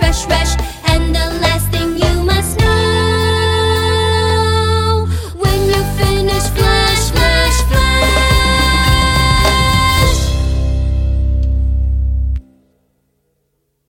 wesh, wesh, wesh.